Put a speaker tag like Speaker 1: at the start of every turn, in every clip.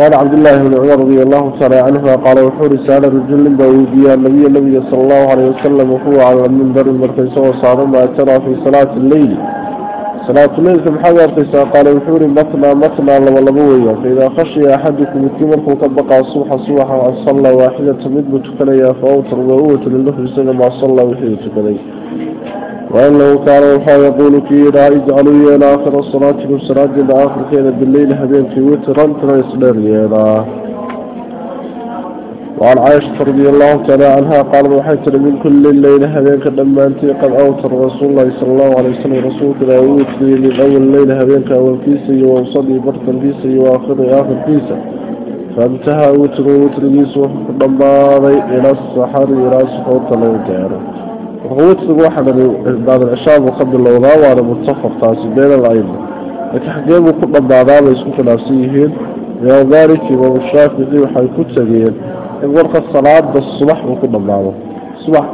Speaker 1: وقال عبد الله بن عمر رضي الله تعالى عنهما قال وحور سأل رجل داوديا النبي النبي صلى الله عليه وسلم وهو على المنبر المركز وصار ما ترى في صلاة الليل. صلاة الليل حضر قيسا قال وحور مثنى مثنى لولبويا فإذا خشي أحدكم التمر فكبقى الصبح وأن صلى واحدة مدبة كليا فأوتر وأوت للنفر سنة ما صلى وحيدة كليا وأنه كان وحا يقول كيرا اجعلوا يا آخر الصلاة والصلاة الآخر كان بالليل هبين في وترا تريسلر يا وعن عائشة رضي الله تعالى عنها قال وحيت من كل الليل هبين لما أنت قد أوتر رسول الله صلى الله عليه وسلم رسول الله وتري من أول الليل هبين أول كيسي وصلي بركا كيسي وآخر آخر كيسة فانتهى وتر وتر يسوع لما إلى السحر إلى سحور تلو وقوت واحد بعد العشاء وقبل الوضاء وأنا متفق تاسي بين لكن حقيقة كل بعضها يسكن نفسيهن. من ذلك إمام الشافعي وحيكون إن ورقة الصلاة بالصبح وكل بعضها الصبح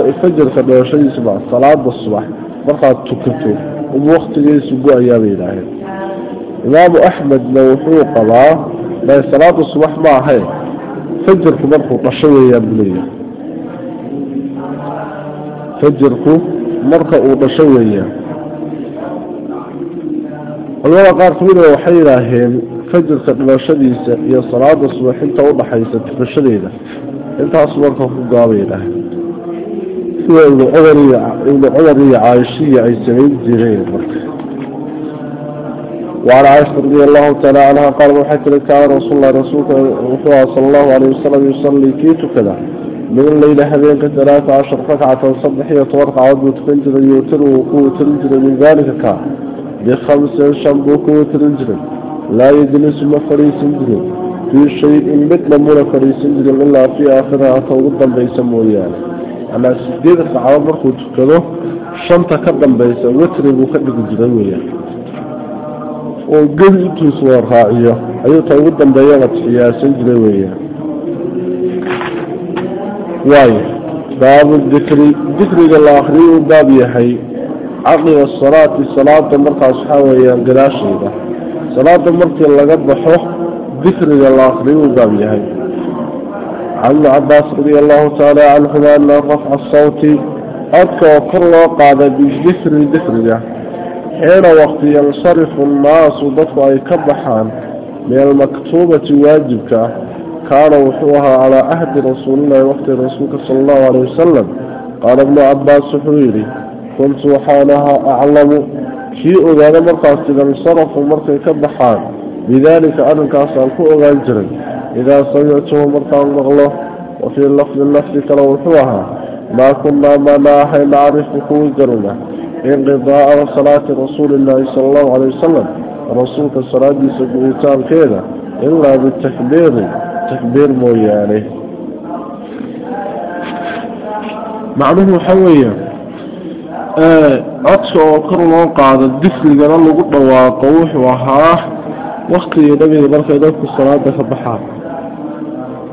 Speaker 1: الفجر كان شيء سبع الصلاة بالصبح ورقة تكتو ووقت يسبوع أيام إلهي إمام أحمد لو حوق الله لا صلاة الصبح ما هي. فجر في مرخو قشوية بليه فجركو مرك وبشوية. الله قارك من وحيراهم فجرك وبشديسة يا صلاة الصبح انت وبحيسة بشديدة انت أصبرك وقابيلة. هو ابن عمري عايشية اي سعيد زغير وعلى عائشة رضي الله تعالى عنها قال محكرة كان رسول الله رسول الله صلى الله عليه وسلم يصلي كيتو كذا. من الليل هذين ثلاثة عشر ركعة صبحية ورقع عود تنجر يوتر وقوة تنجر من ذلك كان بخمس شنبو قوة تنجر لا يجلس ما فريس تنجر في شيء مثل مولى فريس تنجر إلا في آخرها توضا بيسمو يعني أنا سجيد الرعاة مركو تكذو شنطة كدن بيسا وتر وكدن جروية وقل تسوار راعية أيو توضا بيانة حياسا جروية واي. باب الذكر. ذكر الله باب يحي عقل الصلاة الصلاة مرقى صحاوية قراشيدة صلاة مرقى اللي قبحه ذكر الله أخرين باب يحي عن عباس رضي الله تعالى عنهما أن رفع الصوت. أذكى وكل قاعد بالذكر ذكر حين وقت ينصرف الناس أي كبحان من المكتوبة واجبك. كان وحوها على عهد رسول الله وقت رسولك صلى الله عليه وسلم. قال ابن عباس حويري كنت وحالها أعلم. شيء ذا مرقى إذا انصرف مرقى كبحان. بذلك أنا كاسان كو أغانجرا إذا سمعته مرقى المغلو وفي اللفظ النفس كروحوها ما كنا ما ناحي نعرف كو جرنا انقضاء صلاة رسول الله صلى الله عليه وسلم. رسولك صلاة سبعيتان كذا إلا بالتكبير. تكبير موياني معلوم حوية عطس آه، وكر الموقع الدفء اللي قال له قد وقوح وها وقت يدمي لبركة في الصلاة بسبحة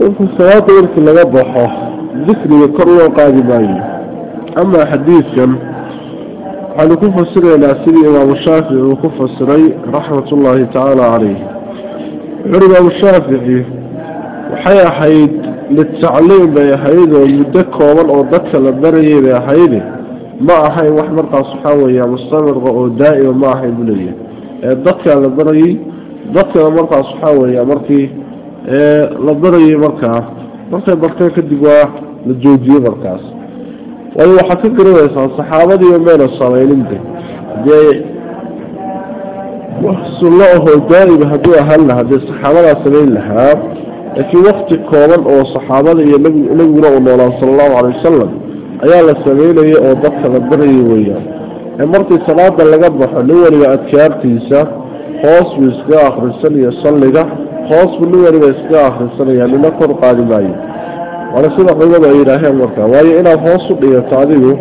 Speaker 1: دفء الصلاة يرك اللي قبحه الدفء اللي قال له قادي باي. أما حديثا على كف السري إلى سري أبو الشافعي وكف السري رحمة الله تعالى عليه. عرب أبو الشافعي waxay ahayd litacliim bay ahayd oo muddo kooban oo dadka la barayay bay ahayd. Ma ahayn wax markaas waxaa weeya mustamirqa oo daa'ima ma ahayn buu leeyahay. Ee dadkaa la barayay dadkana markaas waxaa weeya markii la barayay markaa markay barteen kadib waa la joojiyey markaas. Waayo waxaad ka garanaysaa saxaabadiiba mayna samayninba dee wax sunno ahoo daa'ima hadduu ahaan lahaa dee saxaabadaa samayn lahaa laakiin wakti kooban oo saxaabada iyo nabiguna uu noolaa sala allahu calay wasalam ayaa la sameynaya oo dadka la baraya weeyaan ee markii salaada laga baxo nin waliba adkaartiisa hoos buu iskaga akhrisanaya salliga hoos buu nin waliba iskaga akhrisanaya nina kor qaadi maayo waana sida culimadu ay yidhaaheen marka waayo inaad hoos u dhigato adigu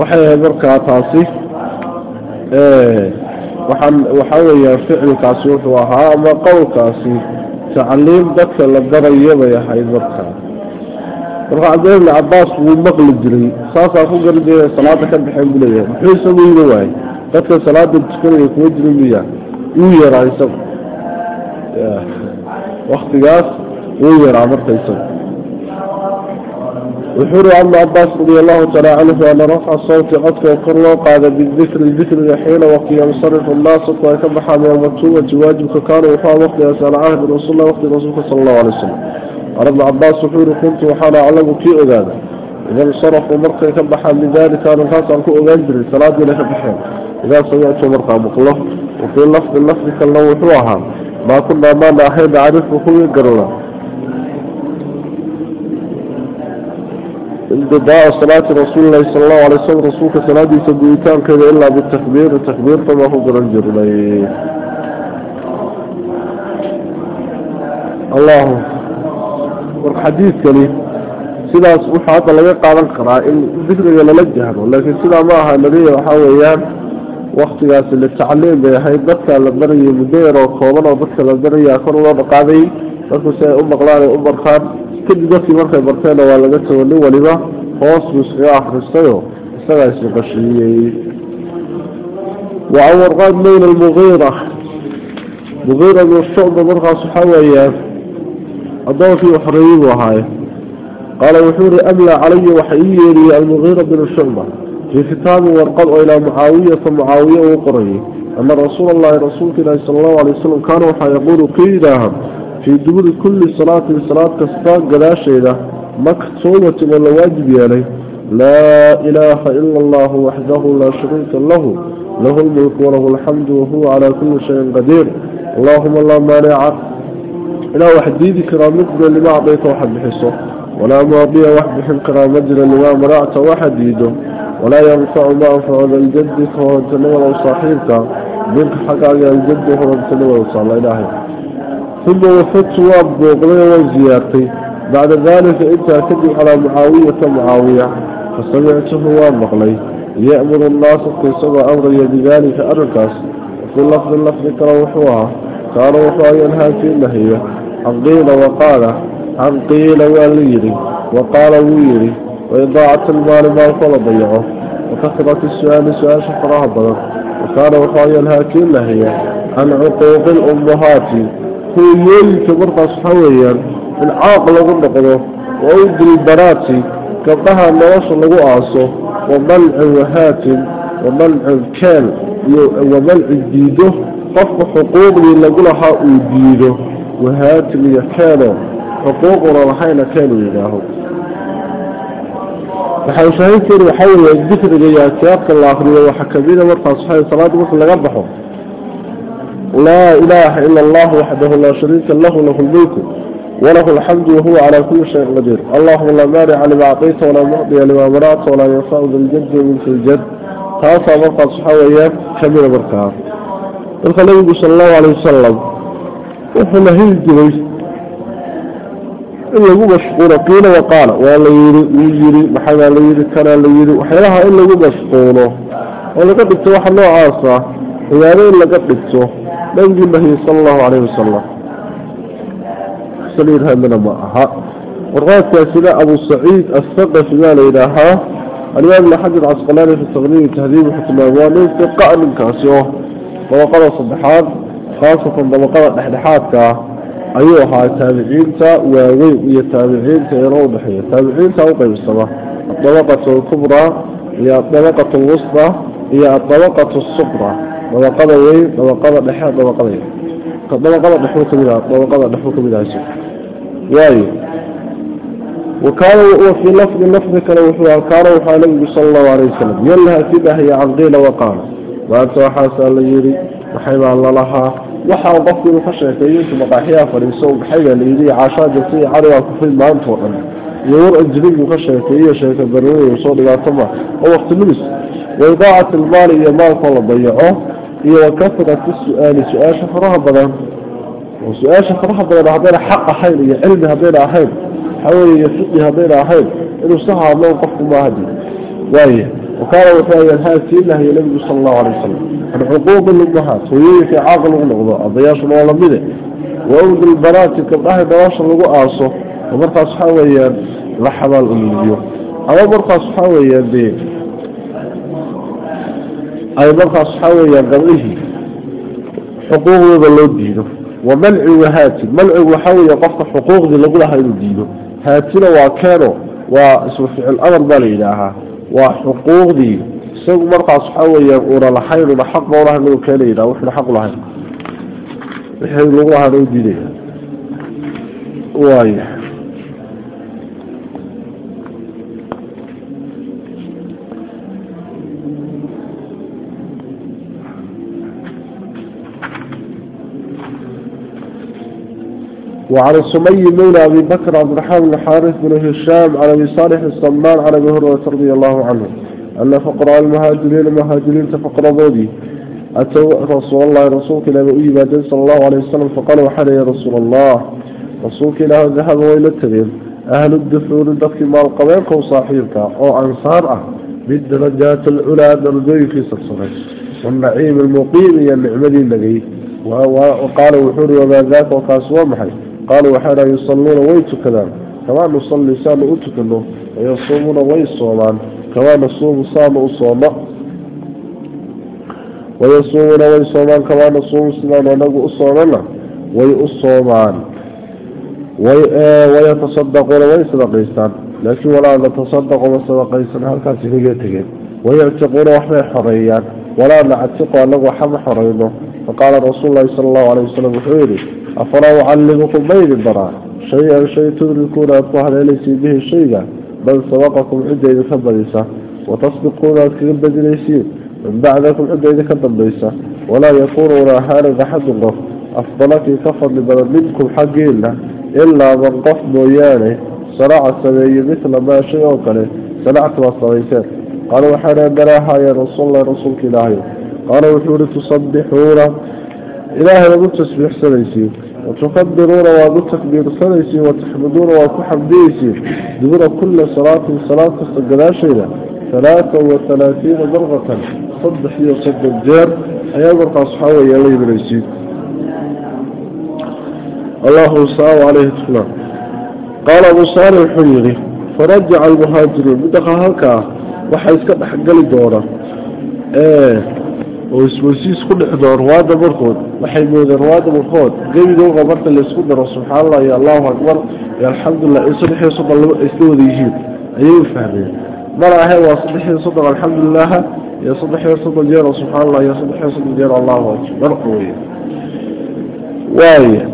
Speaker 1: waxay ahayd markaa taasi waxaan waxaa weeyaan ficilkaasi wuxuu ahaa ama qowlkaasi tacliim dadka la barayo bay ahayd markaa marka cabdillahi ibni cabaas wuu maqli jiray saasaa ku gari jiray salaada ka baxeen buu leeyahay. Muxuu isagu yiri waaye dadka salaada tukanaya kuma jirin miya wuu yeeraa isagu. Waktigaas wuu yeeraa marka isagu وحوري عن عباس رضي الله تعالى عنه أن رفع الصوت قد كرلو قاد بالذكر الذكر حين وقت ينصرف الناس ويكبح من المكتوبة واجب كان وفاء وقت يسأل عهد رسول الله وقت رسول صلى الله عليه وسلم. ابن عباس وحوري كنت وحال أعلم كي أغادا إذا انصرف ومرقى يكبح من ذلك كان الخاص عن كو أغاجري صلاة إلى كبحين إذا سمعت مرقى مقله وفي اللفظ اللفظ كالله وحوها ما كنا ما نحيد عارف وكل قرنا انقضاء صلاة رسول الله صلى الله عليه وسلم رسولك صلاة سبويتان كذا إلا بالتكبير التكبير فما هو قرنجر لي الله والحديث كلي. سيدا سبحانه وتعالى لقى قال القراء الذكر إلى لجهر ولكن سيدا معها النبي وحاويان وقت ياس للتعليم بهاي ذكا لبري مدير وكوضنا وذكا لبري أكون الله بقاضي. ذكا سي أم غلاني أم خان kadib dadkii markay barteena waa laga tago nin waliba hoos buu iskaga akristayo isagaa وعن ورقاد بين المغيرة. مغيرة بن الشعبة مرقى صحوية أضوى في وحريب وهاي. قال وحوري أملى علي وحييري المغيرة بن الشعبة في كتاب ورقاد إلى معاوية معاوية وقري أن رسول الله رسول الله صلى الله عليه وسلم كان وحيقول قيدها في دبر كل صلاة صلاة كسطاق قلاشيدة مكتوبة ولا واجب يلي لا إله إلا الله وحده لا شريك له. له الملك وله الحمد وهو على كل شيء قدير. اللهم لا مانع إلى وحديد كرامتك لما أعطيت واحد بحصه ولا معطي واحد بحن كرامتنا لما منعت واحد يده. ولا ينفع ما أنفع ذا الجد فهو تنوى صاحبك. منك حقا الجد فهو تنوى صلى الله. عليه ثم وفدت وابوغلي وزيارتي. بعد ذلك إنت كذب على معاوية معاوية فسمعته وابغلي يأمر الناس قيسوا أمر بذلك أركاس وفي اللفظ اللفظ كروحوها كان ينهى في النهية عن قيل وقال عن قيل واليري وقال ويري. وإضاعة المال ما قال ضيعه. وكثرة السؤال سؤال شفرها بلد وكان وحوها في النهية عن عقوق الأمهات. Aaso wa manci wahaatin wa manci keel iyo wa manci diido qofka xuquuqdii lagu lahaa uu diido wahaatin iyo keeno xuquuquna lahayna keen uu yidhaaho waxaa shaahidkeedu waxaa weeya dikriga iyo atiyaadka la akriyo waxaa kamida markaas waxaa salaada marka laga baxo لا إله إلا الله وحده لا شريك له له الملك وله الحمد وهو على كل شيء قدير. اللهم لا مانع لما أعطيت ولا معطي لما منعت ولا ينفع ذا الجد ومنك الجد. خاصة مرقى صحوية كبيرة بركات الخليل صلى الله عليه وسلم وحنا هي الجريس إلا هو مشغول قيل وقال ولا يري ويجري محمد لا يري كان لا يري وحيلها إلا هو مشغول. ولقد اتوحى الله عاصى. ويارين لقد اتوحى نبي الله صلى الله عليه وسلم سليرها من معها ورغاية سيدة أبو سعيد الثقفي ما ليلها الإمام الحجر العسقلاني في التغنية تهذيب حكم الأموالين تقع من كاسيوه طبقات الصبحات خاصة طبقات الأحدحات أيها تابعين تا ووي هي تابعين تا يروضح هي تابعين تا وقيم السماء الطبقة الكبرى هي الطبقة الوسطى هي الطبقة الصغرى طبقة وي طبقة دحاء طبقة وي. طبقة دحوة كبيرة طبقة دحوة كبيرة واي وكان وفي لفظ لفظ كان وحوى كان وحوى النبي صلى الله عليه وسلم. يلها كده هي قيل وقال وأنت وحاسة يري وحيما الله لها. وحا وقفت الفشل كيوت مقاحيها فريسو بحيا ليدي عاشا جسي عروا كفين ما انتو يور الجريب وفشل كيوت شيء الضروري وصول إلى طمع ووقت لبس وإضاعة المال إيا مال ضيعه هي وكثرة السؤال سؤال شفرها بلان وسؤال شفرها بلان هذين حق حين هي علم هذين حين حوالي يفقه هذين حين إنه صحى الله قفت ما هدي. وهي وكان وفايا الهاتي الله هي النبي صلى الله عليه وسلم. الأمهات وهي في عاقل ونغضاء. الضياش مده وأود البنات كبراها دواش اللي قاصه ومرقى أصحابيا la xabaal iibiyo ama markaas waxaa أي مرقى أصحابه يقضيه حقوقه يظلوا الدينه وملعوا هاتف ملعوا حاول يقف حقوقه يقولها يدينه هاتف وكانوا واسمه في الأمر ما لإلهها وحقوقه سيقوا مرقى أصحابه يقول لحين لحق مولاه أنه كان إلهه وإحنا حق له هاتف إحنا يقولها يدينه واي. وعن الصمي مولى أبي بكر عبد الرحمن بن حارث بن هشام عن أبي صالح السمان عن أبي هريرة رضي الله عنه. أن فقراء المهاجرين المهاجرين تفقر بودي أتوا رسول الله رسولك إلى أبي صلى الله عليه وسلم فقال وحنا يا رسول الله. رسولك إلى ذهب وإلى التبين أهل الدفور الدفك مع القبائل وصاحبك أو أنصار. بالدرجات العلى درجي في سلسلة والنعيم المقيم يا النعمة النبي وقال وحوري وما ذاك وكاس ومحي. قالوا وحنا يصلون ويتكذا كما نصلي سان أتكنه ويصومون ويصومان. كما نصوم سان أصوما ويصومون ويصومان. كما نصوم سنان ونقو ويصومان. ويتصدقون ويصدقيستان لكن ولا نتصدق وصدقيستان هل كانت هي ويعتقون وحنا حريان. ولا نعتق أنه حم حرينه. فقال رسول الله صلى الله عليه وسلم وحيري. أفلا أعلمكم بين البراء شيئا شيء تدركون أطوح ليس به الشيء بل سبقكم عدة إذا كبديسة وتصدقون أكذب بدليسين من بعدكم عدة إذا كبديسة ولا يكون ولا حارب أحد قف أفضلك كفر لبلد منكم حقين إلا. من قف مويانه صراع السمية مثل ما شيء وكله. سنعت وصريتين قالوا وحنا براها يا رسول الله رسولك إلهي. قالوا وحوري تصبحون إلهي وقد تسبيح سنيسي وتقدرون وقد تكبير سنيسي وتحمدون وقد حمديسي دبر كل صلاة صلاة الصدلاشينة ثلاثة وثلاثين ضرغة صدح يصد الجير. أيام برقى أصحابه يلي بنيسي الله سعى عليه السلام قال أبو صالح الحريري فرجع المهاجرون. بدقى هكا وحيسكت حق الدورة oo isweysiis ku dhex doo ruwaada وسوسيس كل رواد برخود وحي مود رواد برخود غير دوغة برت اللي سكود سبحان الله يا الله أكبر يا الحمد لله. صدح يصدق الله يسلو ذي جيب أيوه فهمي مرأة هوا صدح يصدق الحمد لله. يا صدح يصدق الجير سبحان الله. يا صدح يصدق الجير الله أكبر. قوي واي.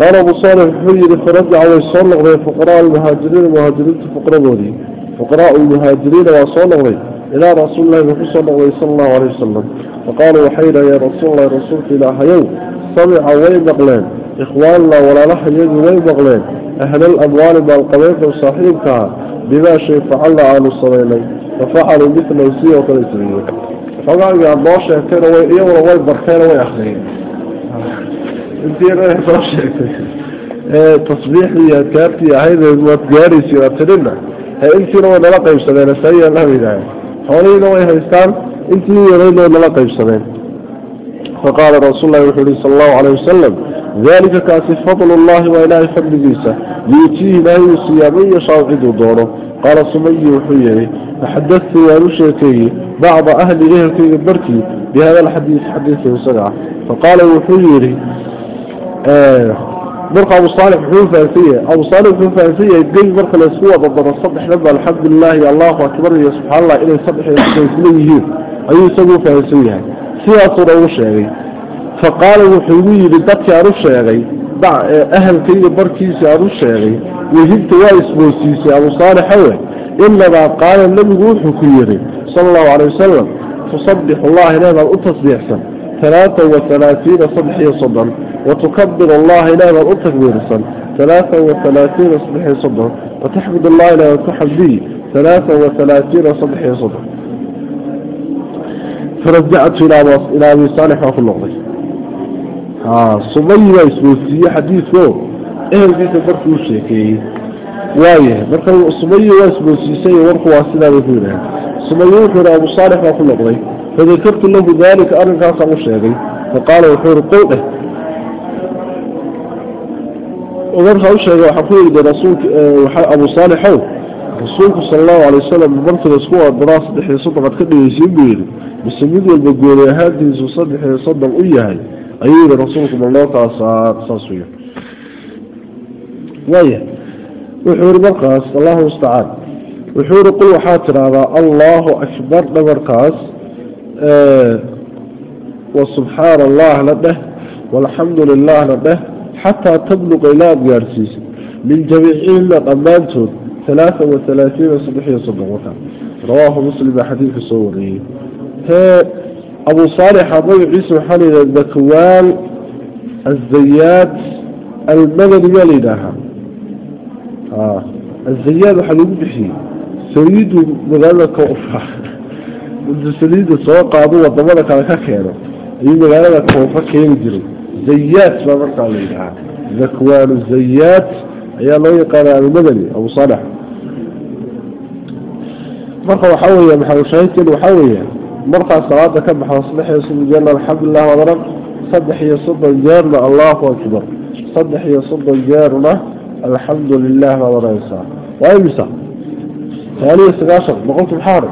Speaker 1: قال أبو صالح حجر فرد على الصلغ فقراء المهاجرين المهاجرين فقراء المهاجرين وصلغين wuxuu kusoo noqday sala allahu aleyh wasalam فقالوا وحينا يا رسول الله رسولك إلى حيو سمع ويمقلين إخواننا ولا لح يجي ويمقلين أهل الأموال بالقبيل وصاحبك بما شيء فعلنا عن الصليلين ففعلوا مثل يسير وثلاثين فقال يا باشا كان ويئيه ولا ويبرخين ويأخرين إنتي رأي باشا تصبيح لي كارتي هيدا المتجاري سيرتلنا إنتي رأي نلقى يسلين سيئا لهم حولين وإيها الإسلام إنتي يرينه ملقب سبين فقال رسول الله وحده صلى الله عليه وسلم ذلك كاسي فضل الله وإله حمد جيسة ليتيه إله سيامي شاغد دوره قال سمي وحيه فحدثت ورشيكي بعض أهل إهل كي قبرتي بهذا الحديث حديث وسرعة فقال وحيه آه، برخ أبو صالح في فارسية أبو صالح بن فارسية يدين برخ الأسوة ببرا الصبح لبا الحمد لله يا الله أكبر يا سبحان الله إلي صبح يسليه أي سبو فارسية سياس روش يا غي فقال وحيوي لدك يا روش يا غي دع أهل كي بركيس يا روش يا غي وهدت يا اسمه سيسي أبو صالح هو. إلا ما قال النبي روح كيري صلى الله عليه وسلم. فصبح الله لنا الأطس بيحسن ثلاثة وثلاثين صبحي صدر وتكبر الله إلى من أتكبيرسا ثلاثة وثلاثين صبحي صدر وتحمد الله إلى من تحمدي ثلاثة وثلاثين صبحي صدر فرجعت إلى إلى أبي صالح وفي اللغة ها صمي ويسوسي حديث فوق إيه البيت فرق وشيكي وايه مركا صمي ويسوسي سي ورق واسدا بفينا صمي وحر أبو صالح وفي اللغة فذكرت له ذلك أرجع صلوشي فقال وحور قوله. وبرها وشهد وحفوه إذا رسولك آه، أبو صالح. رسولك صلى الله عليه وسلم مرت رسوله الدراسة لحي صدق قد يزين بيلي بسميد والبقول هذه هادي صدق لحي صدق إياهي أيها رسولك من الله تعالى صاصوية وايا وحور مرقاس الله مستعاد وحور قل وحاتر على الله أكبر. مرقاس وسبحان الله لده والحمد لله لده حتى تبلغ إلى بيارسيس من جميعين لقمانتون ثلاثة وثلاثين صبحية صبحة رواه مسلم حديث صوري. أبو صالح أبو عيسى حالي للذكوال الزيات المدني لها آه، الزيات حالي بحي. سيد مغلق أفحة مدسلين سواء قادوا وضمنا كانت كيرو ايو مغالبا كوفا كين جيرو زيات ما مرقا لها ذكوان الزيات ايا الله يقال عن المدني أو صالح مرقا وحاوية محاو شايتين وحاوية مرقا صلاة كم حاو صلح يسم جيرنا الحمد لله وضرب صدح يا يصد جيرنا الله أكبر صدح يا يصد جيرنا الحمد لله وضرب وايو يسا ثاني استغاشر مقلت الحارب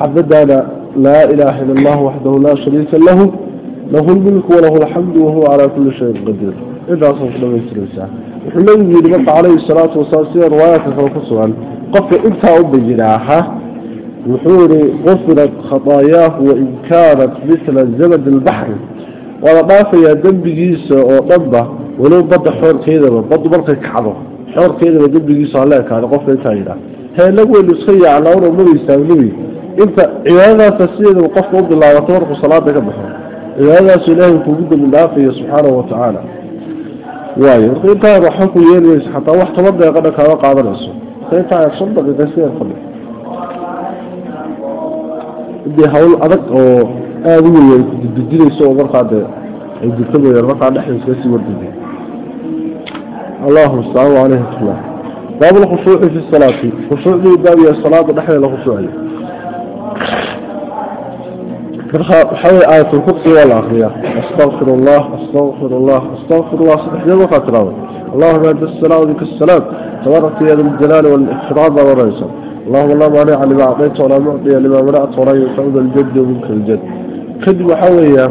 Speaker 1: حددنا لا إله إلا الله وحده لا شريك له له الملك وله الحمد وهو على كل شيء قدير. إذا صف لم يسرسا وحلو يجي لبقى عليه الصلاة والسلسية رواية فوقصها قف إبتاء بجناحة. وحوري غفرت خطاياه وإن كانت مثل زمد البحر. ورقاف في دنب جيس وطبة ولو بد حور كيدا بد بلقي كعبه. حور كيدا بد جيس على كان قف إبتاء yidhaah heenag weynu iska yaacnauna umadaysaagnabi inta cibaadadaasa sideedaba qofka u bilaabato markuu salaada ka baxo. Cibaadadaasu ilaahay kuugu dembi dhaafayo subxaanahu watacaala waayo marka intaa waxba ku yeelmaysa xataa wax toban deeqadha kaaga qaadanayso. Marka intaa shan daqiiqa sideed fadhi. Dee hawl adag oo aada u weyn didinayso oo markaa dee ay dirta weyaan markaa dhexdiisa ka sii wardida allahu mustacaan aleyhi tula باب الخشوع في الصلاة. خشوع في باب الصلاة نحن الخشوع كرها حوي آية الخطة والآخرية أستغفر الله أستغفر الله أستغفر الله. سبحانه وتعالى اللهم أنت الصلاة وذيك الصلاة. تبارك يا ذو الجلال والإكرام والرئيس اللهم الله مانع لما أعطيت ولا معطي لما منعت ولا يسعود الجد ومنك الجد. خدمة حوية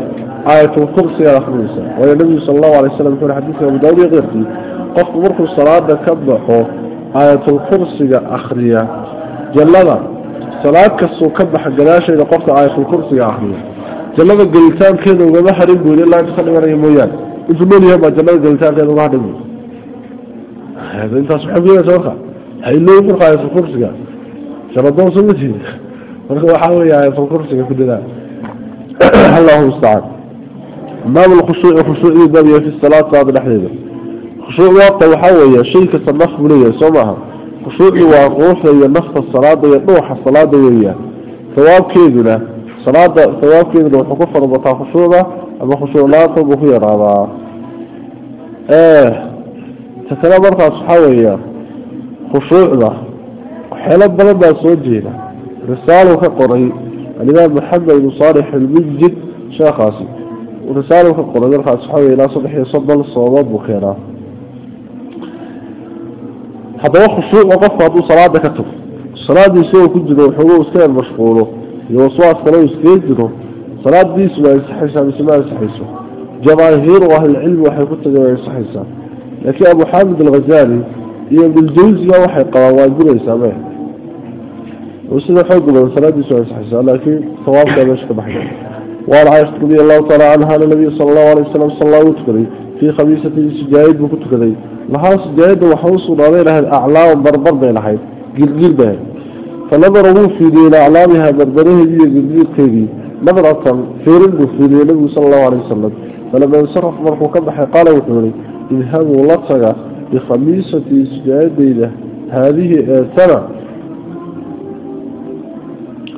Speaker 1: آية الكرسي يا خميسة وهي النبي صلى الله عليه وسلم في حديثه يوم غيرتي يغيرتي قف مرخ الصلاة كبحه baxo aayatulkursiga akriya jannada salaad kastuu ka baxa gadaasheeda qofka aayatulkursiga akriya jannada gelitaankeeda ugama harin buuri ilaa intu ka dhimanayo mooyaane intuu nool yahay baa jannada gelitaankeeda uga hadhin buuri intaas maxay kuyeenaysa marka haylooy marka aayatulkursiga janadoon soo matid marka waxaa weeye aayatulkursiga ku dadaa allahu mustacaan baab lkhushuuci khushuucdii baabiya fi salaat salaada dhexdeeda خشوع واقع وحوية شيء كتنخ مني يسمعها خشوع واقع وحوية نخ الصلاة يطوح الصلاة يريا. ثواب كيدنا. صلاة ثواب كيدنا. وحكوفة ربطة خشوعة أما خشوع لا تنبو فيها رابعة إيه تتنى مرفع صحوية خشوعنا حيلا بلما سوجينا. رسالة كقرهي الإمام محمد المصالح المنجد شخصي ورسالة كقرهي رفع صحوية لا صدحي صدل الصواب بخيرا. هذا خشوع وقف هذا صلاة كتف صلاة دي سوى كجده وحوله وسكين مشغوله. يوصوى الصلاة وسكيده صلاة دي سوى يسحيسها بسماء يسحيسه جماهير وأهل العلم وحيكوتة جماهير يسحيسها لكن أبو حامد الغزالي هي بالجوزية وحيقها وانجوله يسامه وسنة حقه من صلاة دي سوى يسحيسها لكن ثوابك ماشك بحيك وعلى عيشة الله تعالى عنها النبي صلى الله عليه وسلم صلى الله عليه وسلم في خميسة السجايد وكتك ذي لها سجايد وحوص نظير لها الأعلام بربر بين حيث قلقل بها فنظروا في دين أعلامها بربره دي قلقل كيدي نظرة في رنه في دين النبي صلى الله عليه وسلم. فلما انصرف مرحو كبح قال وحوري اذهبوا لطغة بخميسة سجايد هذه سنة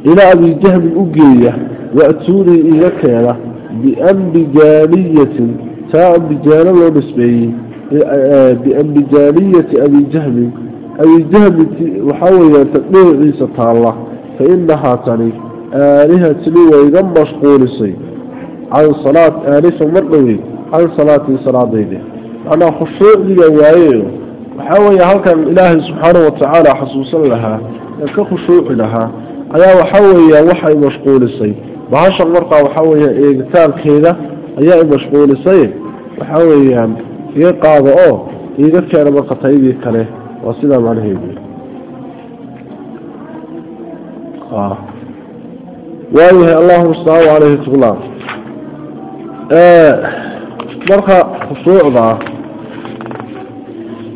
Speaker 1: إلى أبي جهم الأجية وأتوني إلى كيرة بأنبجانية تا أنبجانة ونسبي بأبي جالية أبي جهم أبي جهم وحاول أن تقنيه عيسى تعالى فإنها تاني آلهة لي لو يغمش قولي عن صلاة آلهة مرقوي عن صلاة صلاة ديني أنا خشوع لي أوائيه وحاول يحاول أن إله سبحانه وتعالى حسوسا لها. لك خشوق لها. أنا وحاول يا وحي مشقول السيد بحاشا مرقى وحاول يا إيقتال كيدا أيها مشقول السيد وحاول يا qaado oo iga keena marka taydii kale waa sidaa macnaheedu waayahay allahuma staaan caleyhi tuglaan marka khushuucda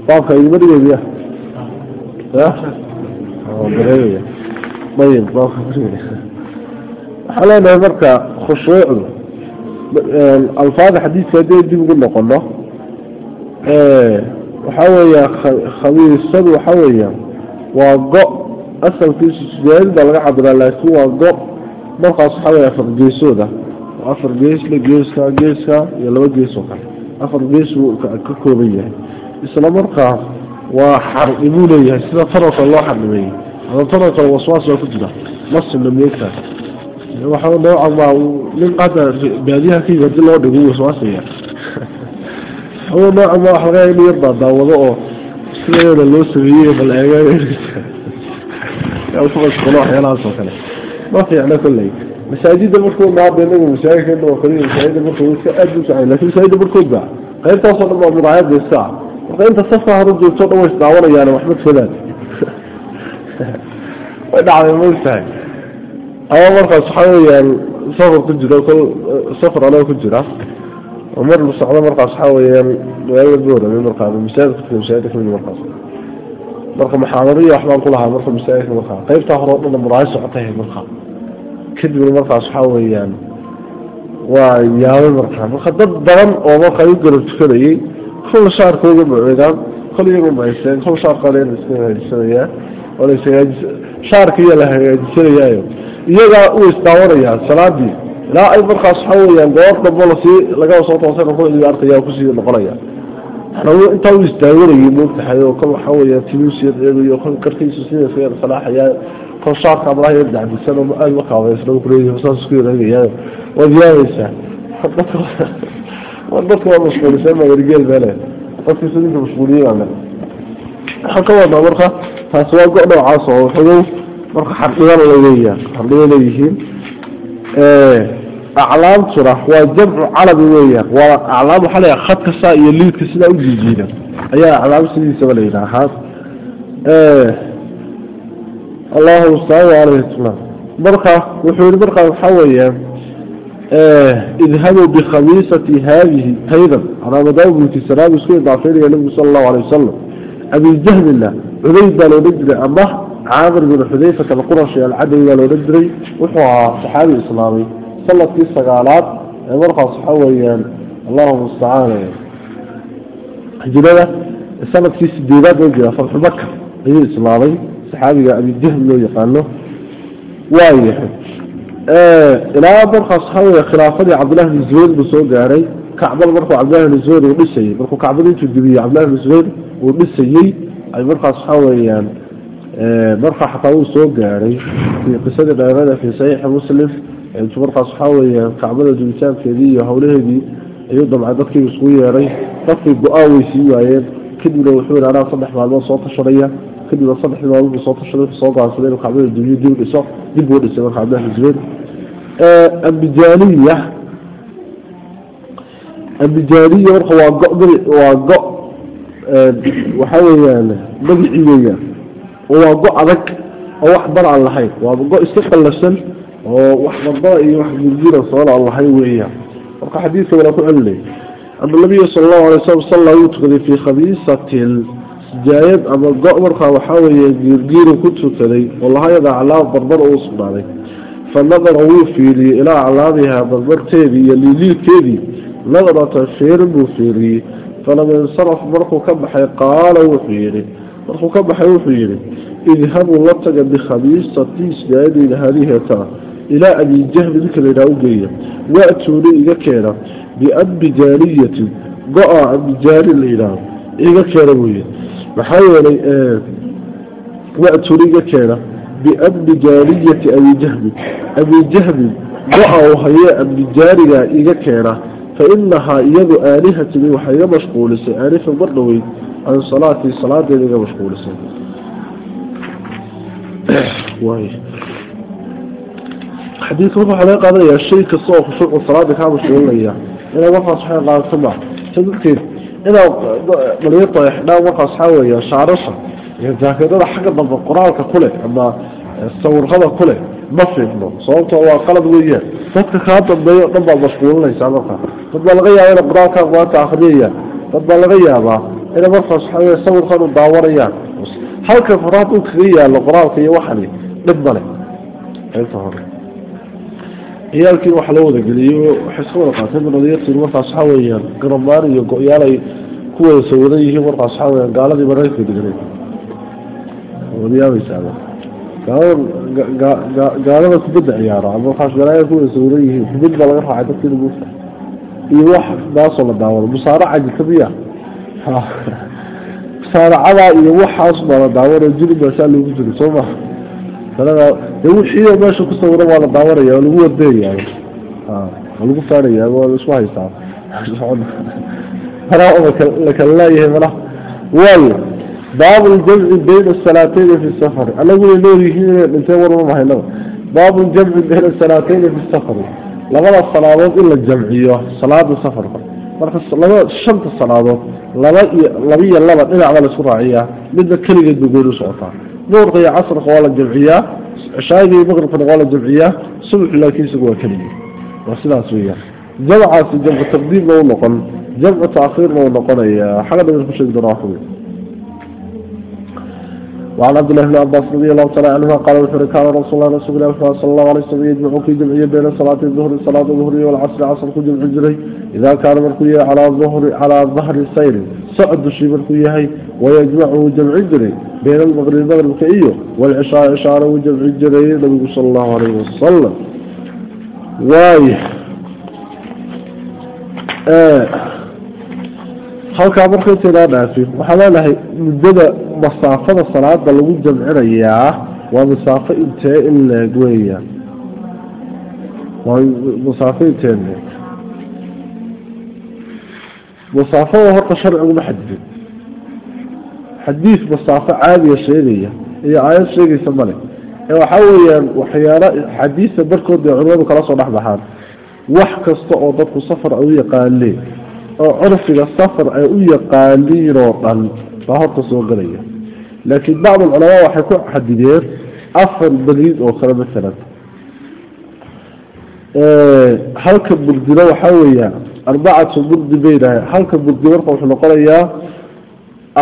Speaker 1: baabka idimarigeediya ya dareemaya ayib baabka waxaan leenahay marka khushuucdu alfaada xadiidka haddii dib ugu noqono waxa weeya khamiisadu waxa weeya waa go asalkiisu siyaadid baa laga cabiraa laakiin waa go markaas waxa weya afar geesooda afar geesle geeska geeska iyo laba gees oo kale afar gees buu ka kooban yahay isla markaa waa xarci buu leeyahay sida tanoo loo xarnimeeyey ama tanoo kale waswaas baa ku jira masina meegta هو ما ما حقي لي يرضى داوضه سير اللوس فيه في الأيام يوسف الصلاح يا ناس مثلا ما في على كل شيء. مساجد المركوب ما بينه ومساجد وقريب مساجد المركوب كأجلس عليه لكن مساجد المركوب بعد غير توصل الموضوع بعد الساعة. وغير تصفى هرد وتصفى وش دعورة يعني محمد فلان ودعم المساجد أول مرة صحيح يعني سفر كجرة وكل سفر على كجرة mar la socdo markaas waxa weeyaan magaalada boorame markaa masaajidka masaajidka kamid markaas marka maxaadariya waxbaan kulahaa marka masaajidka markaa qaybtaa hore o dhan muraayo socotay markaa kadibna markaas waxa weeyaan waa yaabay markaa marka dad badan oo markaa u garab tukanayay kol shaarka uga muceedaan kol iyaga mahaysteen kol shaarka iska hagaajisanayaan oo la ishagaajis shaarka iya la hagaajisanayaayo iyagaa u isdaawanayaan ay markaas waxa weeyaan goor dhambo lasii laga soo toosay rukuucdii arkaya kusii noqonaya intaa u istaawanayay moogtahay oo kol waxa weya timuusiya eegayo kol karkiisu sida iska yar salaaxaya kol shaarka amalaha yar dacdisan oo aada makaabeysna kuleeyahay saas isku yareegayaayo waad yaabaysaa dadka dadka waa mashquuliseen magarigeel meele dadka sidinka mashquuliyey baa mele waxaan ka wadnaa marka taasi waa go- noocaas oo xogow marka xardhigan leeya xardhiga leeyihiin aclaamtuna waa jamcu calabi weeyaan waa aclaam waxaa la khad kasta iyo liidka sidaa u jiijiida ayaa aclaam sidiisaba la yidhaahaa allahu mustacaan aleyhi salaam marka wuxuu yihi markaa waxaa weeyaan idhabuu bikhamiisati haadihi taydan calaamadaabulki salaam isku idaafeynaya nabigu sala allahu alay عامر بن حذيفة القرشي العدوي لو ندري وحوى صحابي الإسلامي. صلى في الصقالات مرقى صحابي اللهم استعانى جبالة صلى في السديدات وجهة فرح مكة. عزيز الإسلامي. صحابي أبي الدهن لو يقال له واي آه، إلى مرقى صحابي خلافة عبد الله بن زوير بسوق عليه كعب الله مرقى عبد الله بن زوير ومسيه مرقى كعب الله بن زوير أي مرقى صحابي يعني آه، برفع حقاو سوق جاري يعني. في قصة العبادة في صحيح مسلم يعني انتو برفع صحاوي كعبلة دمتان في ذي وهوله دي أيضا مع دكي مسوية ري يعني. تقفي بقاوي سيو عيان كده لو حول أنا صدح مع الله صوت الشرية كده لو صدح مع الله صوت الشرية في صوت عسلين وكعبلة دمتان دي ورسا دي بوري سيبان كعبلة حزبين امبجانية آه، امبجانية ورخوا وقق وقق آه، وحاول يعني مجي عيوية oo waa go adag oo wax bar aan lahayn. Waa go iska qallashan oo wax darbada iyo wax gurgira soona aan lahayn weeyaan. Marka xadiidka walaa ku celinay ana nabiya sala allahu alay wasalam salla wuu tukaday fii khamiisatin sijaayad ama go markaa waxaa weeye giirgiiru ku tukaday oo lahayada aclaam barbar uu sugnaaday fa nadara wuu fiiriyey ilaa aclaamihaa barbarteedii iyo liiliidkeedii nadratan fiirin buu fiiriyey. Falama insaraf markuu ka baxay qaala wuxuu yihi مرحو كبح يوفيري اذهبوا وطقا بخبيص تطيس جادي هذه التاء إلى ابي الجهب ذكر الاوجية واتوا لي ايقا كيرا بان بجالية قاع بجال الاله ايقا كيرويا بحيولي واتوا لي ايقا كيرا بأب بجالية ابي جهب ابي جهب قاع وهي ان بجالية ايقا كيرا فانها يد آلهة وحي مشقولة سآلهة برنوين salaatii salaadeeda iga mashquulisay waay xadiidka marka waxaa laga qaadanayaa shay kasta oo khushuucu salaada kaa mashquulinaya inaad markaas waxay qaadato ma sa darteed inaad dhalinyarta xidhaan markaas waxaa weeya shaarasha iyo jaakeedada xagga dambe qoraalka kule ama sawirada kule ma fiicno sababtoo waa qalad weeyaan dadka kaa dambeeya o dhan baad mashquulinaysaa markaa dad baa laga yaaba inay qur-aankaa maanta akriyayaan dad baa laga yaabaa inay markaas waxaa wey sawirkan u daawanayaan halka hore hadduu kaga yaalo qur-aanka iyo waxani dhib male qaybta hore ciyaalkii waxa loo wadageliyey waxay iska wada qaateen dhalinyartiin markaas waxaa weeyaan garamaar iyo go-yaal ay ku wada sawiran yihiin markaas waxaa weyaan gaaladii maraykanka deganay wadiyaabaysaaba gaalada gaalada kubadda ciyaaro ama markaas صار على يوحى أصبر دعور الجيل بسال يوجد صبا ترى يوحى ما شو كسر ولا دعور يا لو ودي يعني آه لو فار يا هو شو هاي صار ترى لك الله يهمله وال باب الجمع بين الصلاتين في السفر أنا أقول له يهين من تور ما هنا باب الجمع بين الصلاتين في السفر لا غلا الصلاة إلا الجمع صلاة السفر marka laba shanta salaadood laba iyo laba iyo laba dhinac baa la isku raaciyaa midna keligeed ba gooni u socotaa. Duurka iyo casrka waa la jamciyaa cishaaga iyo maqribkana waa la jamciyaa subaxu laakiin isagu waa keligii waa sidaas weeyaan. Jamcaasi jamcu taqdiimna u noqon jamcu taakhiirna uu noqonaya xaga dhamin ku sheegi doona wax wey وعن عبد الله بن عباس رضي الله تعالى عنهما قال وحر كان رسول الله رسول الله صلى الله عليه وسلم يجمع في جمعية بين صلاة الظهر صلاة الظهر والعصر عصر في جمع الجري إذا كان مركوية على ظهر على ظهر السير. صعد الشيء مركوية ويجمعه جمع الجري بين المغرب المغرب كئيه والعشاء إشارة وجمع الجري النبي صلى الله عليه وسلم. واي. آه. Halkaa markay taynaa dhaafin waxaa leenahay muddada masaafada salaada lagu jamcinayaa waa masaafo intee in leeg weeyaan waa masaafo intee leeg? Masaafada horta sharcigu ma xadidin xadiis masaafo caadiya sheegaya iyo aayad sheegaysa male ee waxaa weeyaan waxyaala xadiista barkood bay culimadu kala soo dhex baxaan. Wax kasta oo dadku safar ay u yaqaaneen oo curfiga safar ay u yaqaaniin oo dhan baa horta soo gelaya laakiin bacd alculamaa waxay ku xadideen afar beriid oo kale masalan. Halka burdina waxaa weeyaan arbacatu burdi baynahay halka burdi marka wuxuu noqonayaa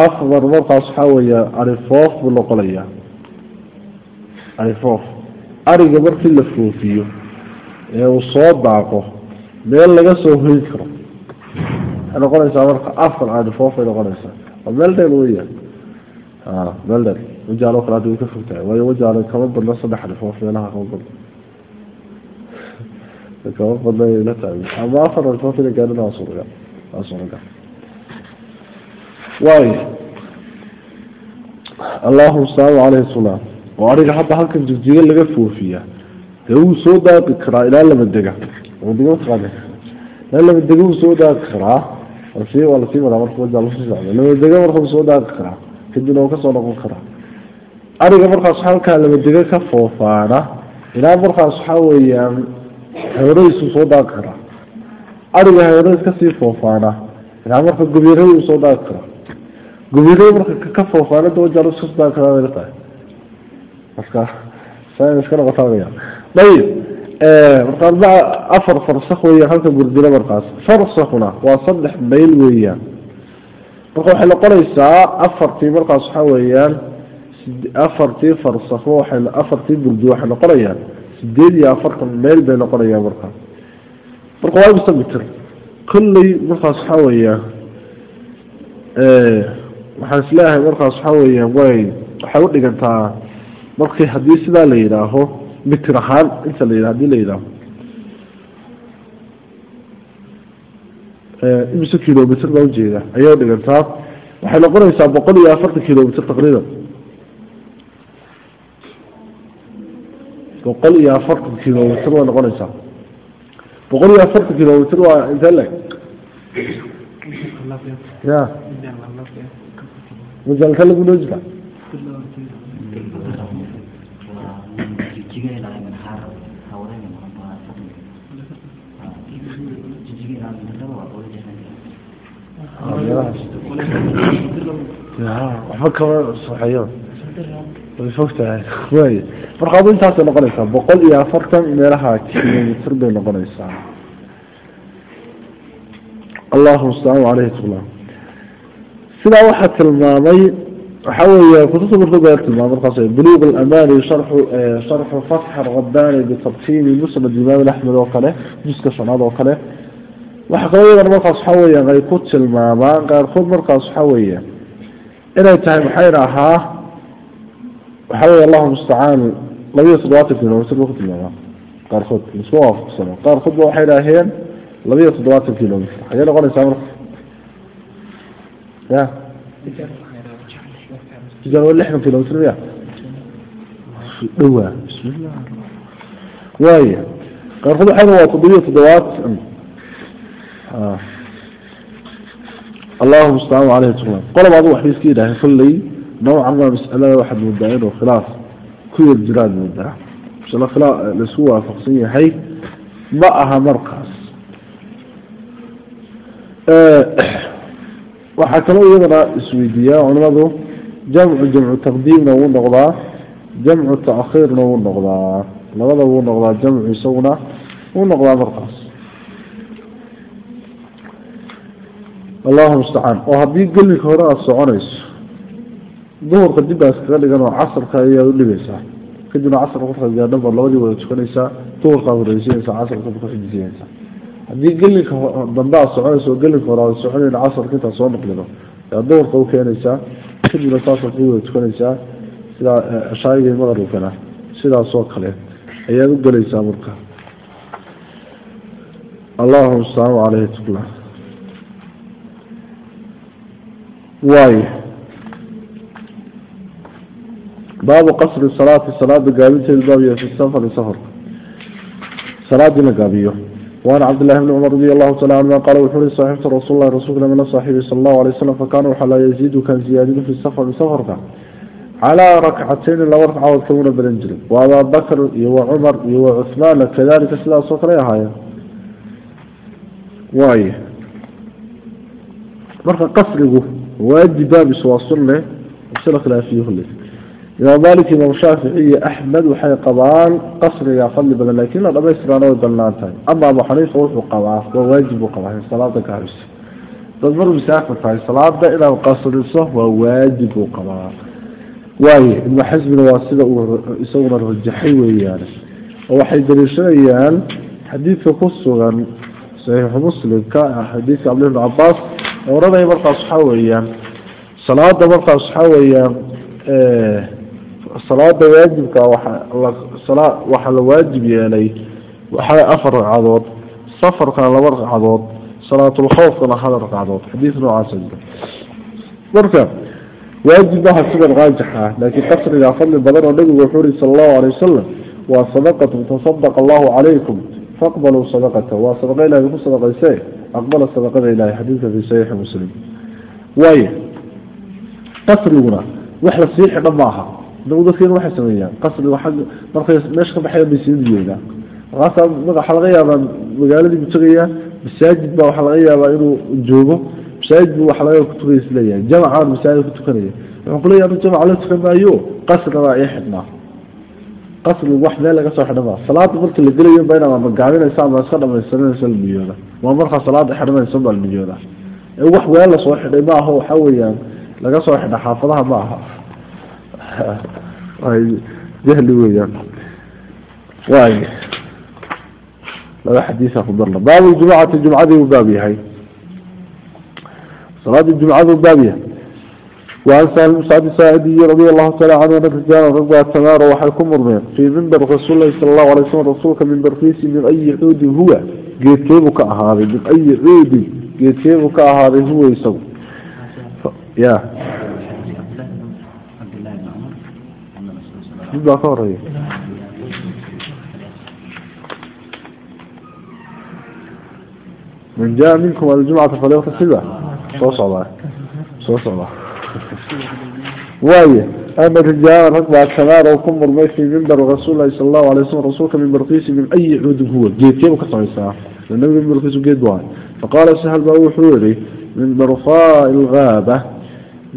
Speaker 1: afar markaas waxaa weeyaa arifoof buu noqonayaa. Arifoof ariga markii la foofiyo ee uu soo daaqo meel laga soo hoyn karo noqonaysaa marka afar arifoof ay noqonaysaa. Meel dheer weeyaan. Meel dheer. Wajaalo kale hadda way ka fog tahay. Waayo wajaalo kama badna saddex arifoof meelaha kama badna. Kama badna la tahay. Ama afar arifoof inay gaadhina waa suuragal waa suuragal waayo allahuma salaamu caleyhi salaam oo ariga hadda halkan jigjiga laga foofiya. Dee wuu soo daaqi karaa ilaa laba dega. Labadega mataqaana ilaa laba dega wuu soo daaqi karaa la sii waa la sii maraa marka wajaa la sii socda laba dega marka wuu soo daaqi karaa kadibna wuu ka soo noqon karaa. Ariga markaas halkaa laba dega ka foofaana ilaa markaas waxaa weeyaan heeradiisuu soo daaqi karaa. Ariga heeradiis ka sii foofaana ilaa marka gubiirada uu soo daaqi karaa. Gubiirada marka ka foofaana da wajaa la sii soo daaqi karaa bay tahay. Marka saa iska noqotaaya ayib marka arbaca afar farsak weeyaan halka burdina markaas. Farsakuna waa saddex mayl weeyaan. Marka waxay noqonaysaa afartii markaas waxaa weeyaan afartii farsakho waxay afartii burdi waxay noqonayaan sideed iyo afartan mayl bay noqonayaan marka. Marka waa imisa mitir? Kolley markaas waxaa weeyaan waxaan is leeyahay markaas waxaa weeyaan way waxay udhigantaa markii haddii sidaa la yidhaaho mitir ahaan inta la yidha haddii la yidhaaho imise kilomitr baa ujeeda ayay udhigantaa waxay noqonaysaa boqol iyo afartan kilomitr taqriiban. Boqol iyo afartan kilomitr way noqonaysaa. Boqol iyo afartan kilomitr waa intee leg ya masaalka lagu noojika waxba kama saxeeyo way fog tahay way marka adu intaasay noqonaysaa boqol iyo afartan meelaha kilomitr bay noqonaysaa allahu mustacaan aleyhi tula sidaa waxaa tilmaamay waxa weeye kutubta baa tilmaamay markaas buluuq alamani sharxu sharxu fatx alrabani bitabtiini musnad imaam axmed oo kale juska shanaad oo kale iyadana markaas waxa weeyaan ay ku tilmaamaan qaarkood markaas waxa weeye inay tahay maxayna ahaa waxa weye allahu mustacaan labiyo toddobaatan kilomitr ba ku tilmaamaa qaarkood isma waafaqsano. Qaarkood ba waxay idhaaheen labiyo toddobaatan kilomitr xagee noqonaysaa marka. Ya. Lixdan kilomitr miya dhowaa waaya qaarkood waxayna waa toddobiyo toddobaatan allahu mustacaan aleyhi tula qolob adu waxbay iska yidhaaheen kolley noocan maa masalada waxaad moodaa inuu khilaaf ku yar jiraad moodaa masale khilaa la isku waafaqsan yahay. Ma aha markaas. Waxaa kaloo iyadana isweydiiyaa culimadu jamcu jamcu taqdiimna wuu noqdaa jamcu taakhiirna wuu noqdaa. Labada wuu noqdaa jamcu isaguna wuu noqdaa markaas allahu mustacaan oo haddii gelinka hore aada soconayso duhurka dib baa iskaga dhigan oo casarka ayaad udhigaysaa kadibna casarka markaad gaadhan baad labadii wada tukanaysaa duhurkaad horeysiinaysaa casarka ku xijisiinaysaa haddii gelinka dambe aad soconayso oo gelinka hore aad soconayn casarka intaad soo noqdido ayaad duhurka u keenaysaa kadibna saasaad ku wada tukanaysaa sidaa ashaayiga maqribkana sidaasoo kale ayaad u gelaysaa marka. Allahu mustacaan aleyhi tula waayo baabu qasri salaati salaada gaabinteedu baabiyo fi safari safarka salaadii la gaabiyo. Waan cabdillahi bni cumar radi allahu taala canhuma qaala wuxuu ui saaxibta rasuul lahi rasulka mina saaxibi sala allahu alay wasalam fakana waxaa laa yaziidu kan ziyaadin fi safari safarka. Calaa rakcatayni laba ragcadood kamuna badan jirin wa abaa iyo wa cumar iyo wa cuhmaana kadalika sidaasoo kale ahaayeen. Waayo marka qasrigu واجبابس وصله وصل خلافيه خلف إلى ذلك إمام الشافعي أحمد وحي قضان قصر يا صلي بدل لكن أبا يسرعنا ودلنا تاني أما أبو حنيفة وحي قضاء وواجب قضاء الصلاة كارس تضمر بساقة هاي الصلاة إلى القصر الصح وواجب قضاء واي ابن حزم الواسطة يصور الرجحي ويانا وحي دليل حديث قصة صحيح مسلم كحديث عبد الله بن عباس oranaya markaas waxaa weeyaan. Salaada markaas waxaa weeyaan salaada waajibka waxa waxaa la waajib yeelay waxaa afar ragcadood safarkana laba ragcadood salaatulkhawfkana hal ragcadood xadiis noocaas marka waajib maha raajixa laakiin qasrigaa fadli badan oo nabigu wuxuu uri sala allahu alay wasalam waa sadaqatun tasadaqa allahu calaykum faqbaluu sadaqata waa sadaqa ilahay ku sadaqayse aqbala sadaqada ilahay xadiidka fi saxiixi muslim. Waayo qasriguna wax la sii xidha maaha. Dagu dadkeena waxay sameeyaan qasriga ag markay meesha ka baxaya bay sii niyeedaan markaasa waxaa laga yaabaa magaaladii buu tegayaa masaajid baa waxaa laga yaabaa inuu joogo. Masaajid bu waxa laga kutukaya is leeyahay jamacaan masaajid ku tukanaya. Wuxuu kuleeyahy anu jamaca la tukan maayo? Qasriga baa ii xidhnaa qasrigu wax meel laga soo xidha salaada marka la gelayo ba inaad magaaminaysa ama iska dhamaystiranaysa la waa markaa salaada xidhanaysa baa la wax weel la soo xidhay ma aho waxa weeyaan laga soo xidha xaafadaha ma aha. Jahli weeyaan. Waay. Laba xadiisa ku darna baabu jumcati jumcadii u baab yahay. Salaadii jumcadu baab yahay وعن بن سعد الساعدي رضي الله تعالى عنه أن الرجال رضا تمار وحيكم مرمين في منبر رسول الله صلى الله عليه وسلم رسولك منبر فيسي من أي عود هو؟ قيت كيبك أهاري من أي عود؟ قيت كيبك أهاري هو يسوي. ف... يا. من جاء منكم الجمعة فليغتسل. صوص الله صوص الله وي أما الرجال رقبا كمارا وكم مرميسي من منبر رسول الله صلى الله عليه وسلم رسولك من برقيس من أي عود هو جيد كيف قطع يساء لأنه من برقيس وجيت واي. فقال سهل بأو حوري من برفاء الغابة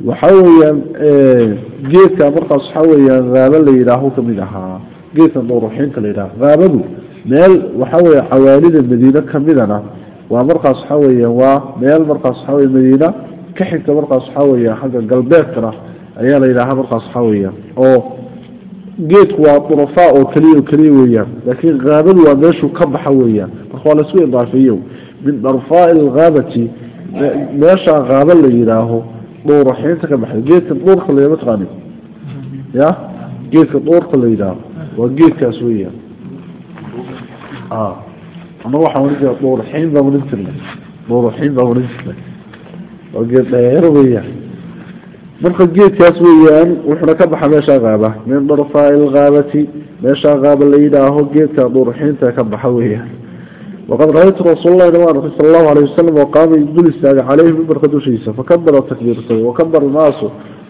Speaker 1: وحويا إيه، جيد كامرقص حويا غابا اللي يلاهو كمينها جيد كامرقص حويا غابا اللي يلاهو غابا ميل وحويا حوالي المدينة كمينها ومرقص حويا ومال مرقص حويا المدينة ka xigta markaas waxa weya xagga galbeedkana ayaa la yidhaaha markaas waxa weeyaan oo geedku waa durafaa oo keliya keliya weeyaan laakiin haabadu waa meeshuu ka baxa weeyaan. Marka waa la isku idaafeeyo min darfaa ilgaabati meesha haaba la yidhaaho dhuuraxiinta ka baxday. Geedka dhuurka la mataqaani ya? Geedka dhuurka la yidhaaho waa geedkaas weeyaan. Anaga waxaan ohan jira dhuuraxiin baan ohan jirnay dhuuraxiin baan ohan jirnay وقلت له يا ربي. مرقب قلت يا سويان وحنا كبا حماشا غابة. من ضرفاء الغابة ماشا غابة اللي إلهه قلت يا ضور حين تكبا حويا وقد رأيت رسول الله نوان رسول الله عليه وسلم وقام يقول الساق عليه ببركته شيسا فكبر التكبير سوى وكبر الناس.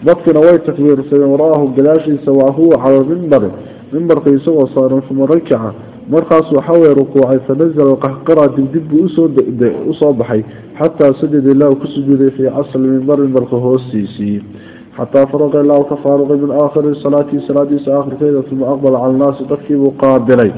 Speaker 1: بطي نوايا التكبير سوى وراه قلاشي سواهو على المنبر منبر قيسوه صار في مركعة markaas waxa weye rukuucay fanazala qahqara dibdib buu u soo u soo baxay xataa sajada ilaahu ku sujuuday fii casli mimbar mimbarka hoostiisii xataa faraqa ilaahu ka faaruqay min aakhiri salaatihi salaadiisa aakhirkeeda uma aqbala cala nnaasi dadkiibuu qaabilay.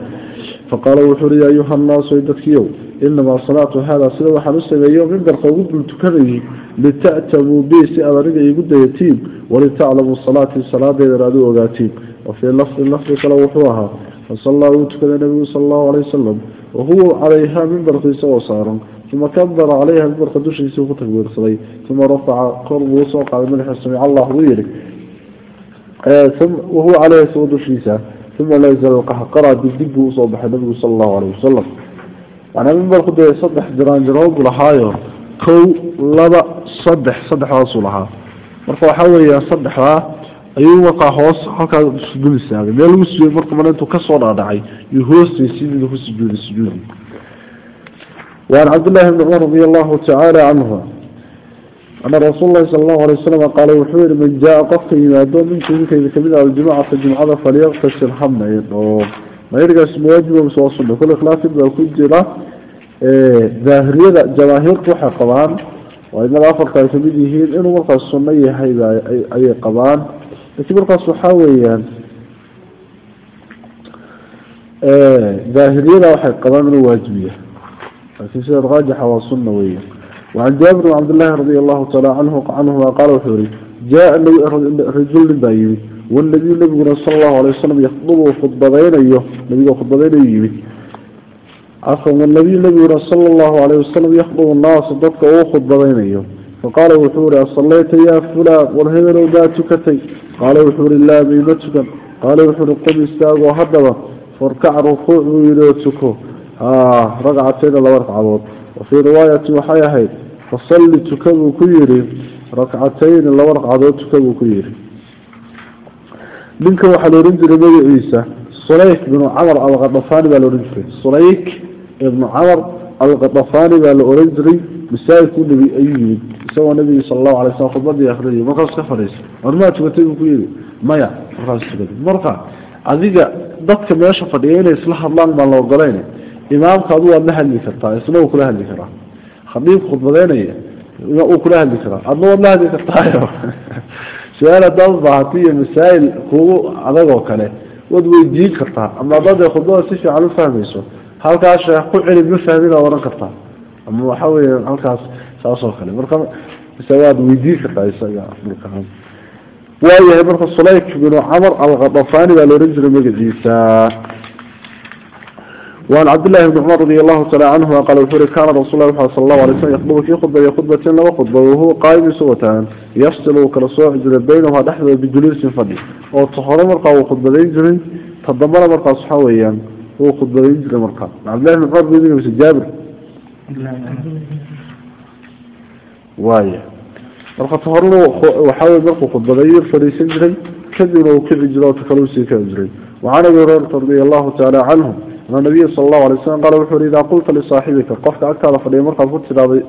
Speaker 1: Faqaala wuxuu ya ayuha annaasu dadkiiow inamaa salaatu hada sida waxaan u sameeyo mimbarka ugu dul tukanayay lita'tamuu bi si aad aniga iigu dayatiin walitaclamuu salaatii salaadeedan aad u ogaatiin wafii lafdin lafdi kale wuxuu ahaa fasallaa wuu tukaday nabigu sala allahu alay wasalam wahuwa calayha mimbarka isagoo saaran uma kabara calayha mimbarka dushiisii ku takbiirsaday uma rafaca kor buu u soo qaaday madaxa samic allah buu yihi wahuwa caleyha isagoo dushiisa uma lazal qahqara dibdib buu u soo baxay nabigu sala allahu alayh wasalam macnaa mimbarku dee saddex jiraanjirood buu lahaayo kow laba saddex saddexdaasuu lahaa marka waxa weeya saddexdaa ayuu markaa hoos halkaa dul istaagay meel lagu sujuuday marka mana intuu kasoo dhaadhacay yuu hoostaysidiida ku sujuuday sujuudi. وعن عبد الله بن عمر رضي الله تعالى عنه أن رسول الله صلى الله عليه وسلم قال وحور من جاء قفك ينادو منكم منك كمدة الجماعة الجمعة فليغتسل حمنا ما يرجع اسمه واجب ومسواصل كل خلاف يبقى كجرة ظاهرية جماهير روح قبان وإن الآخر كان كمديهين إنه مرقى السنية هاي أي قبان لكن مرقى الصحاوية ظاهرية وحي قبان من واجبية لكن سيد الراجحة والسنة وية وعن جابر بن عبد الله رضي الله تعالى عنه عنه قال وحوري جاء رجل بايمي والنبي النبي صلى الله عليه وسلم يخطب خطبتين أيه نبي خطبتين أيه عفوا والنبي النبي صلى الله عليه وسلم يخطب الناس ضدك أو خطبتين أيه فقال وحوري أصليت يا فلان والهدى لو داتكتي قال وحوري لا بيبتك قال وحوري قم استاغ وهدبا فاركع ركوع ويلوتكو آه رقعتين الله ركعات وفي رواية وحيهي فصلي تكبو كيري ركعتين الله ركعات تكبو كيري منك وحلورين جري عيسى. صليك بن عمر الغطفاني بالورنجري صليك ابن عمر alkatafaani baa la oran jiray masaajidku nabi ayuu yimid. Isagoo nabiga sal allahu alay slam khudbadii akrinaya markaas ka fadhiisay ormaa tugatay buu ku yidhi maya markaas tugatay. Marka adiga dadka meesha fadhiya inay isla hadlaan baan la ogolayna imaamka adu waad la hadli kartaa isna uu kula hadli karaa. Khadiib khudbadaynaya uu kula hadli karaa. Adna waad la hadli kartaayo. Su'aal haddaad ubaahatay iyo masaa'il kugu adagoo kale waad weydiin kartaa. Ama haddaad khudbada si fiican u fahmayso هل كاش قل ابن فهمي لا وران كرتا أما حاولي هل كاش سأصل خلي مركم سواد ويديف قايسة يا مركم ويا ابن الصليك بن عمر الغطفاني ولا رجل مجديسة وعن عبد الله بن عمر رضي الله تعالى عنه قال الفرق كان رسول الله صلى الله عليه وسلم يخطب في خطبة خطبة لو خطبة وهو قائم سوتان يفصل كرسوه عجل بينه وهذا أحد بجلوس فضي وتحرم القوة خطبة ذي تضمر مرقى هو خطبة يجري مرقى عبد الله بن عمر بن بن جابر waxa weeye markuu khudbadayo fadhiisan jiray kadibna uu kici jiray oo takaluusii ka jiray وعن ابي هريره رضي الله تعالى عنه ان النبي صلى الله عليه وسلم قال وحور اذا قلت لصاحبك قفك أكثر فدي مرقى فتراضي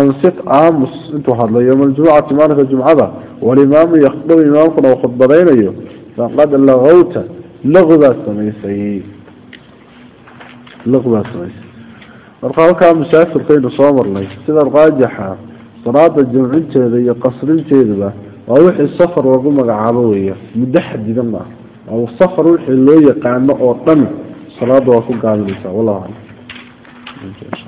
Speaker 1: ansit aamus intuu hadlay yowma aljumcati maalinka jumcada walimaamu yakdub imaamkuna uu khudbadaynayo faqad lagowta laqbaad laqbaad samaysay marka halkaa musaafirkaynu soo marnay sida raajixa salaada jamcinteeda iyo qasrinteeduba waa wixii safar lagu magacaabo weya muddo xadidan ma ah waa safar wixii loo yaqaano oo dhan salaada waa ku gaabinaysaa wallahu aclam